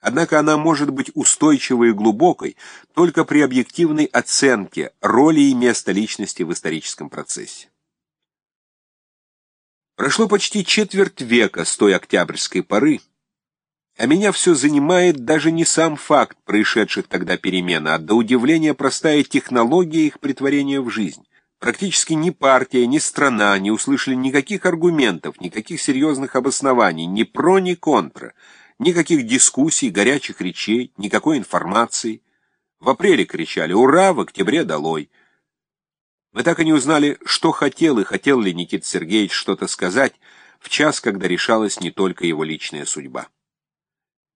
Однако она может быть устойчивой и глубокой только при объективной оценке роли и места личности в историческом процессе. Прошло почти четверть века с той октябрьской поры, а меня все занимает даже не сам факт происшедших тогда перемен, а до удивления простая технология их притворения в жизнь. Практически ни партия, ни страна не услышали никаких аргументов, никаких серьезных обоснований, ни про, ни контра, никаких дискуссий, горячих речей, никакой информации. В апреле кричали «Ура!», в октябре «Долой!». Мы так и не узнали, что хотел и хотел ли Никита Сергеевич что-то сказать в час, когда решалась не только его личная судьба.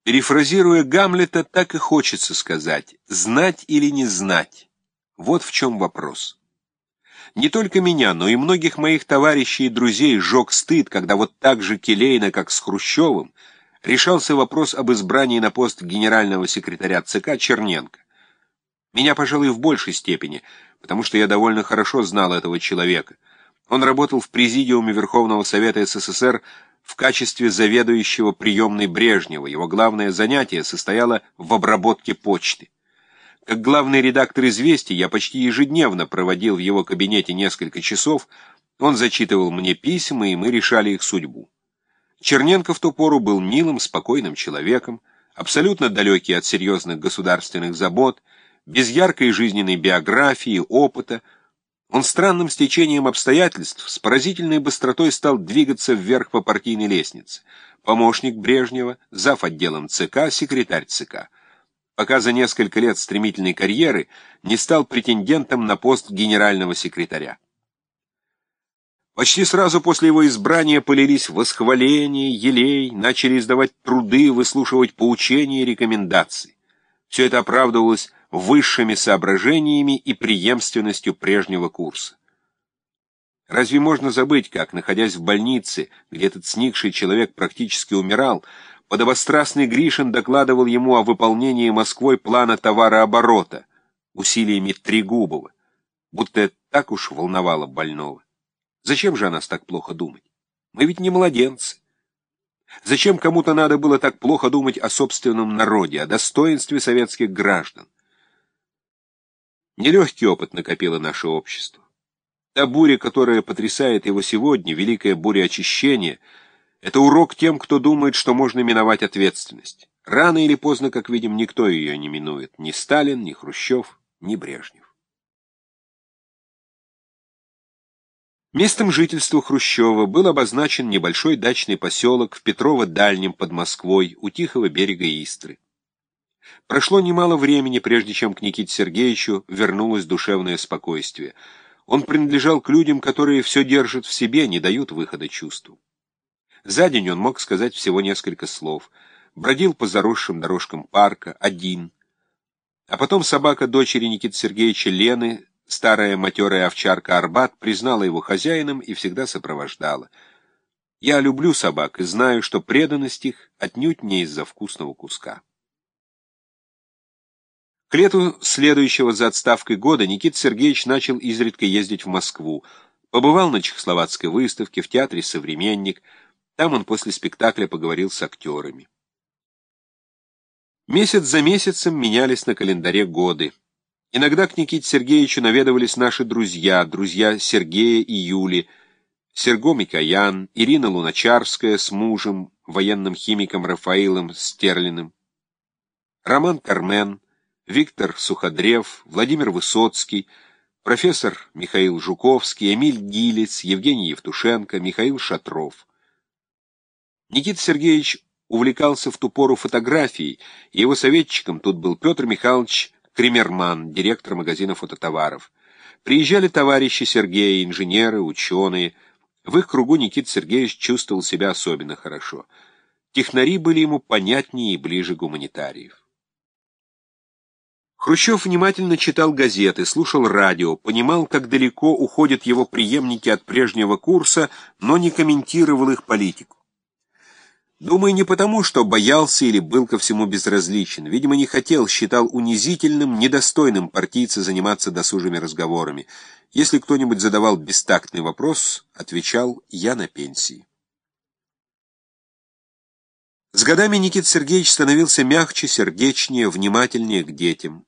Перефразируя Гамлета, так и хочется сказать «знать или не знать». Вот в чем вопрос. Не только меня, но и многих моих товарищей и друзей сжег стыд, когда вот так же келейно, как с Хрущевым, решался вопрос об избрании на пост генерального секретаря ЦК Черненко. Меня, пожалуй, в большей степени, потому что я довольно хорошо знал этого человека. Он работал в Президиуме Верховного Совета СССР в качестве заведующего приемной Брежнева. Его главное занятие состояло в обработке почты. Как главный редактор «Известий» я почти ежедневно проводил в его кабинете несколько часов, он зачитывал мне письма, и мы решали их судьбу. Черненко в ту пору был милым, спокойным человеком, абсолютно далекий от серьезных государственных забот, без яркой жизненной биографии, опыта, он странным стечением обстоятельств с поразительной быстротой стал двигаться вверх по партийной лестнице. Помощник Брежнева, зав. отделом ЦК, секретарь ЦК. Пока за несколько лет стремительной карьеры не стал претендентом на пост генерального секретаря. Почти сразу после его избрания полились восхваления, елей, начали издавать труды, выслушивать поучения и рекомендации. Все это оправдывалось высшими соображениями и преемственностью прежнего курса. Разве можно забыть, как, находясь в больнице, где этот сникший человек практически умирал, подобострастный Гришин докладывал ему о выполнении Москвой плана товарооборота усилиями Трегубова, будто это так уж волновало больного. Зачем же о нас так плохо думать? Мы ведь не младенцы. Зачем кому-то надо было так плохо думать о собственном народе, о достоинстве советских граждан? Нелегкий опыт накопило наше общество. Та буря, которая потрясает его сегодня, великая буря очищения, это урок тем, кто думает, что можно миновать ответственность. Рано или поздно, как видим, никто ее не минует. Ни Сталин, ни Хрущев, ни Брежнев. Местом жительства Хрущева был обозначен небольшой дачный поселок в Петрово-Дальнем под Москвой у тихого берега Истры. Прошло немало времени, прежде чем к Никите Сергеевичу вернулось душевное спокойствие. Он принадлежал к людям, которые все держат в себе, не дают выхода чувству. За день он мог сказать всего несколько слов. Бродил по заросшим дорожкам парка, один. А потом собака дочери Никиты Сергеевича Лены, старая матерая овчарка Арбат, признала его хозяином и всегда сопровождала. Я люблю собак и знаю, что преданность их отнюдь не из-за вкусного куска. К лету следующего за отставкой года Никита Сергеевич начал изредка ездить в Москву. Побывал на Чехословацкой выставке, в театре «Современник». Там он после спектакля поговорил с актерами. Месяц за месяцем менялись на календаре годы. Иногда к Никите Сергеевичу наведывались наши друзья, друзья Сергея и Юли, Серго Микоян, Ирина Луначарская с мужем, военным химиком Рафаилом Стерлиным, Роман Кармен, Виктор Суходрев, Владимир Высоцкий, профессор Михаил Жуковский, Эмиль Гилец, Евгений Евтушенко, Михаил Шатров. Никита Сергеевич увлекался в ту пору фотографией, и его советчиком тут был Петр Михайлович Кремерман, директор магазина фототоваров. Приезжали товарищи Сергея, инженеры, ученые. В их кругу Никита Сергеевич чувствовал себя особенно хорошо. Технари были ему понятнее и ближе гуманитариев. Хрущев внимательно читал газеты, слушал радио, понимал, как далеко уходят его преемники от прежнего курса, но не комментировал их политику. Думаю, не потому, что боялся или был ко всему безразличен. Видимо, не хотел, считал унизительным, недостойным партийца заниматься досужими разговорами. Если кто-нибудь задавал бестактный вопрос, отвечал «я на пенсии». С годами Никит Сергеевич становился мягче, сердечнее, внимательнее к детям.